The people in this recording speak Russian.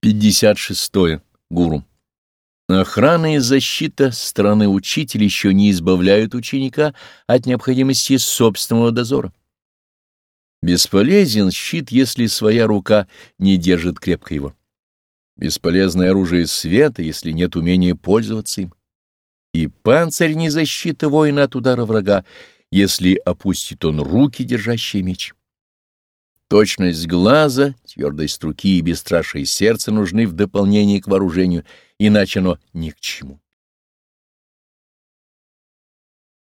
56. -е. Гуру. Охрана и защита стороны учителя еще не избавляют ученика от необходимости собственного дозора. Бесполезен щит, если своя рука не держит крепко его. Бесполезное оружие света, если нет умения пользоваться им. И панцирь не защита воина от удара врага, если опустит он руки, держащие меч. Точность глаза, твердость руки и бесстрашие сердца нужны в дополнение к вооружению, иначе оно ни к чему.